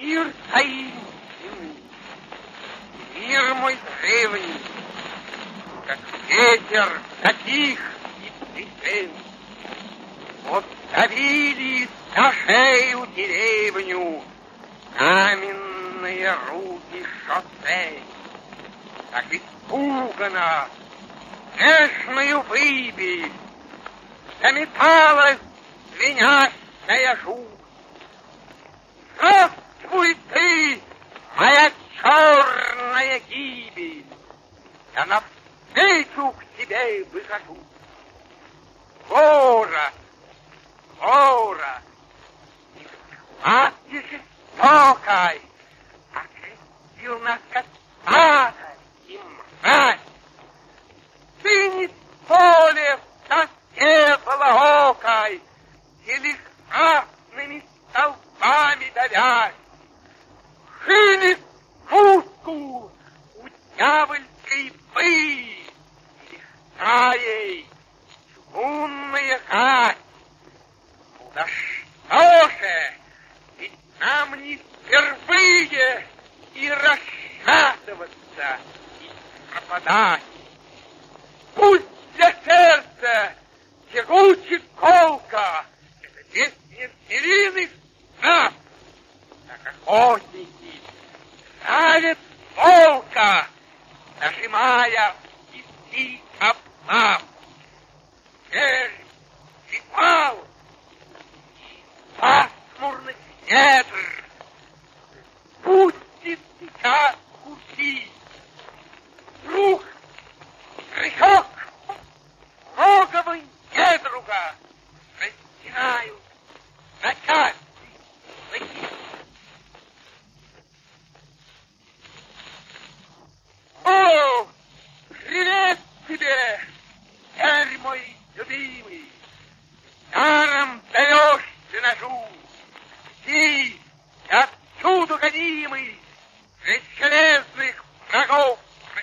Мир таинственный, мир мой древний, как ветер таких и песен. Вот давили на шею деревню каменные руки шоссе. Так испуганно, нежную выбель, заметалась звенящая жуть. Здравствуй ты, моя черная гибель! Я навстречу к тебе выхожу. Город, город, и смерти жестокой окрестил нас космата и мразь. Цинит поле в тоске полоокой, или красными столбами давясь. Лихая чугунная хать. Да что же, ведь нам не впервые и расшатываться, и пропадать. Пусть для сердца тягучий колка, это песня звериных снав, как охотники травят волка, нажимая идти обман. Теперь сигнал пасмурных недр пустит сейчас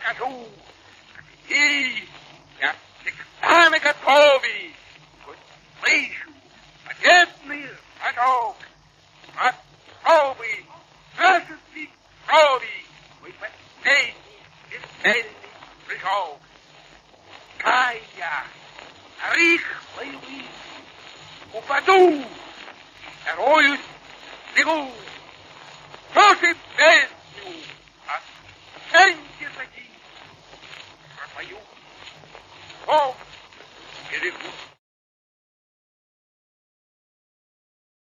прокажу. И я всегда наготове, хоть слышу победный рожок. Попробуй вражеских крови мой последний бесцельный прыжок. Кай я на рыхлой выси упаду, вторую бегу. Слушай песню Querido.